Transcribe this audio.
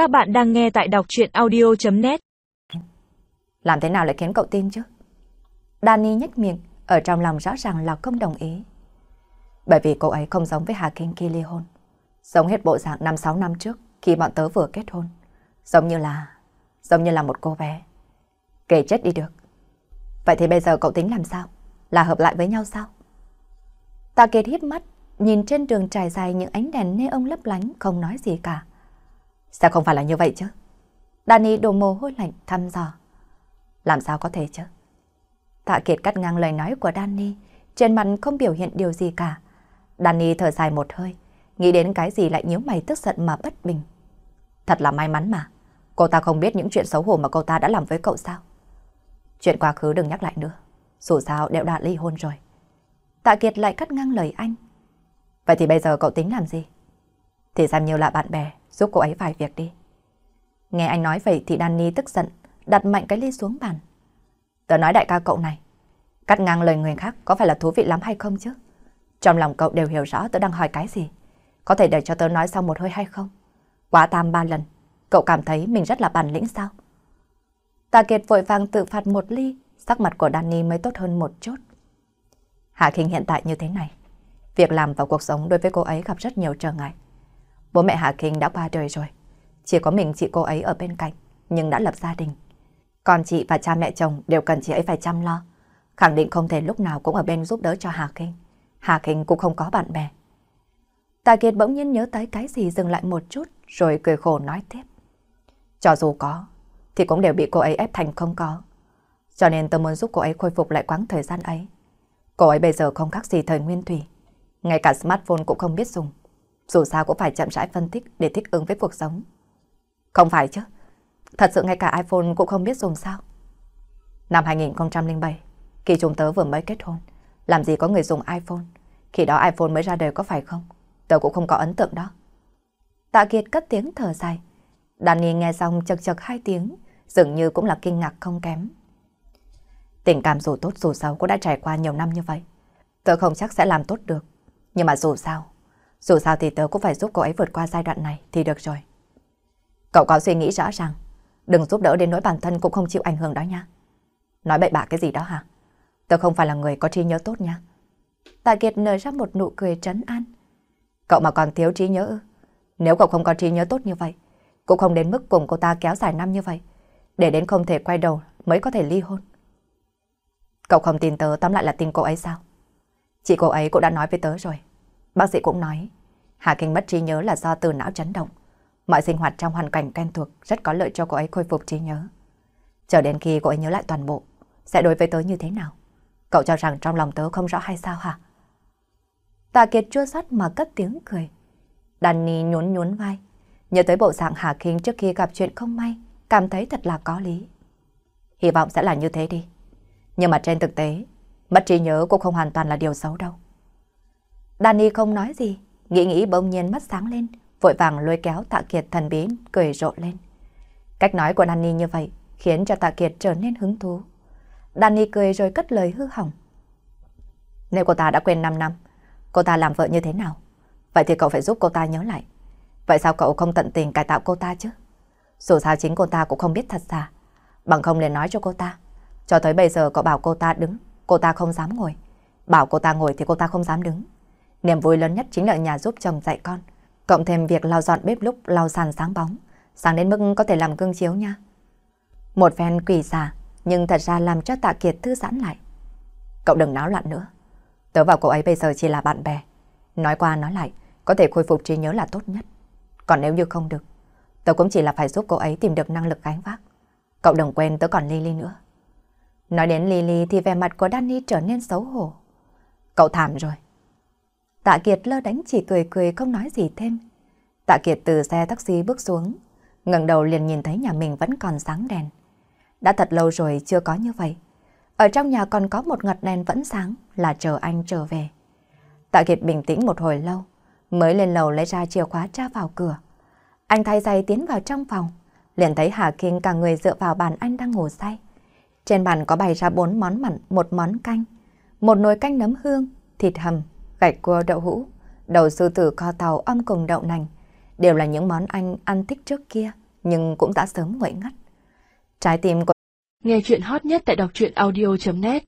Các bạn đang nghe tại đọc chuyện audio.net Làm thế nào lại khiến cậu tin chứ? Danny nhếch miệng, ở trong lòng rõ ràng là không đồng ý. Bởi vì cô ấy không giống với Hà Kinh khi ly hôn. Giống hết bộ dạng 5-6 năm trước khi bọn tớ vừa kết hôn. Giống như là... giống như là một cô bé. Kể chết đi được. Vậy thì bây giờ cậu tính làm sao? Là hợp lại với nhau sao? Tạ Kiệt hít mắt, nhìn trên đường trải dài những ánh đèn neon lấp lánh không nói gì cả sao không phải là như vậy chứ? Danny đổ mồ hôi lạnh thăm dò. Làm sao có thể chứ? Tạ Kiệt cắt ngang lời nói của Danny, trên mặt không biểu hiện điều gì cả. Danny thở dài một hơi, nghĩ đến cái gì lại nhíu mày tức giận mà bất bình. Thật là may mắn mà, cô ta không biết những chuyện xấu hổ mà cô ta đã làm với cậu sao. Chuyện quá khứ đừng nhắc lại nữa, dù sao đều đã ly hôn rồi. Tạ Kiệt lại cắt ngang lời anh. Vậy thì bây giờ cậu tính làm gì? Thì xem như là bạn bè, giúp cô ấy vài việc đi. Nghe anh nói vậy thì Danny tức giận, đặt mạnh cái ly xuống bàn. Tớ nói đại ca cậu này, cắt ngang lời người khác có phải là thú vị lắm hay không chứ? Trong lòng cậu đều hiểu rõ tớ đang hỏi cái gì. Có thể để cho tớ nói xong một hơi hay không? Quá tam ba lần, cậu cảm thấy mình rất là bản lĩnh sao? Tà Kiệt vội vàng tự phạt một ly, sắc mặt của Danny mới tốt hơn một chút. Hạ Kinh hiện tại như thế này, việc làm và cuộc sống đối với cô ấy gặp rất nhiều trở ngại. Bố mẹ Hà Kinh đã qua đời rồi, chỉ có mình chị cô ấy ở bên cạnh, nhưng đã lập gia đình. Còn chị và cha mẹ chồng đều cần chị ấy phải chăm lo, khẳng định không thể lúc nào cũng ở bên giúp đỡ cho Hà Kinh. Hà Kinh cũng không có bạn bè. Tạ Kiệt bỗng nhiên nhớ tới cái gì dừng lại một chút rồi cười khổ nói tiếp. Cho dù có, thì cũng đều bị cô ấy ép thành không có. Cho nên tôi muốn giúp cô ấy khôi phục lại quãng thời gian ấy. Cô ấy bây giờ không khác gì thời nguyên thủy. Ngay cả smartphone cũng không biết dùng. Dù sao cũng phải chậm rãi phân tích để thích ứng với cuộc sống. Không phải chứ. Thật sự ngay cả iPhone cũng không biết dùng sao. Năm 2007, khi chúng tớ vừa mới kết hôn, làm gì có người dùng iPhone. Khi đó iPhone mới ra đời có phải không? Tớ cũng không có ấn tượng đó. Tạ Kiệt cất tiếng thở dài. Danny nghe xong chật chật hai tiếng, dường như cũng là kinh ngạc không kém. Tình cảm dù tốt dù xấu cũng đã trải qua nhiều năm như vậy. Tớ không chắc sẽ làm tốt được. Nhưng mà dù sao, dù sao thì tớ cũng phải giúp cô ấy vượt qua giai đoạn này thì được rồi. Cậu có suy nghĩ rõ ràng, đừng giúp đỡ đến nỗi bản thân cũng không chịu ảnh hưởng đó nha. Nói bậy bạ cái gì đó hả? Tớ không phải là người có trí nhớ tốt nha. Tạ Kiệt nở ra một nụ cười trấn an. Cậu mà còn thiếu trí nhớ ư? Nếu cậu không có trí nhớ tốt như vậy, cũng không đến mức cùng cô ta kéo dài năm như vậy, để đến không thể quay đầu mới có thể ly hôn. Cậu không tin tớ tóm lại là tin cô ấy sao? Chị cô ấy cũng đã nói với tớ rồi. Bác sĩ cũng nói, Hà Kinh mất trí nhớ là do từ não chấn động. Mọi sinh hoạt trong hoàn cảnh quen thuộc rất có lợi cho cô ấy khôi phục trí nhớ. Chờ đến khi cô ấy nhớ lại toàn bộ, sẽ đối với tớ như thế nào? Cậu cho rằng trong lòng tớ không rõ hay sao hả? Tạ Kiệt chua sắt mà cất tiếng cười. Danny nhún nhún vai, nhớ tới bộ dạng Hà Kinh trước khi gặp chuyện không may, cảm thấy thật là có lý. Hy vọng sẽ là như thế đi. Nhưng mà trên thực tế, mất trí nhớ cũng không hoàn toàn là điều xấu đâu. Danny không nói gì, nghĩ nghĩ bỗng nhiên mắt sáng lên, vội vàng lôi kéo Tạ Kiệt thần bí cười rộ lên. Cách nói của Danny như vậy khiến cho Tạ Kiệt trở nên hứng thú. Danny cười rồi cất lời hư hỏng. Nếu cô ta đã quên 5 năm, cô ta làm vợ như thế nào? Vậy thì cậu phải giúp cô ta nhớ lại. Vậy sao cậu không tận tình cải tạo cô ta chứ? Dù sao chính cô ta cũng không biết thật ra. Bằng không liền nói cho cô ta. Cho tới bây giờ cậu bảo cô ta đứng, cô ta không dám ngồi. Bảo cô ta ngồi thì cô ta không dám đứng. Niềm vui lớn nhất chính là nhà giúp chồng dạy con. Cộng thêm việc lau dọn bếp lúc lau sàn sáng bóng. Sáng đến mức có thể làm gương chiếu nha. Một phen quỷ xả, nhưng thật ra làm cho Tạ Kiệt thư giãn lại. Cậu đừng náo loạn nữa. Tớ và cô ấy bây giờ chỉ là bạn bè. Nói qua nói lại, có thể khôi phục trí nhớ là tốt nhất. Còn nếu như không được, tớ cũng chỉ là phải giúp cô ấy tìm được năng lực gánh vác. Cậu đừng quên tớ còn Lily nữa. Nói đến Lily thì vẻ mặt của Danny trở nên xấu hổ. Cậu thảm rồi. Tạ Kiệt lơ đánh chỉ cười cười không nói gì thêm. Tạ Kiệt từ xe taxi bước xuống, ngẩng đầu liền nhìn thấy nhà mình vẫn còn sáng đèn. Đã thật lâu rồi chưa có như vậy. Ở trong nhà còn có một ngật đèn vẫn sáng là chờ anh trở về. Tạ Kiệt bình tĩnh một hồi lâu, mới lên lầu lấy ra chìa khóa tra vào cửa. Anh thay giày tiến vào trong phòng, liền thấy Hà Kinh cả người dựa vào bàn anh đang ngủ say. Trên bàn có bày ra bốn món mặn, một món canh, một nồi canh nấm hương, thịt hầm, gạch cua đậu hũ, đầu sư tử kho tàu âm cùng đậu nành. Đều là những món anh ăn thích trước kia, nhưng cũng đã sớm nguội ngắt. Trái tim của... Nghe chuyện hot nhất tại đọc truyện audio.net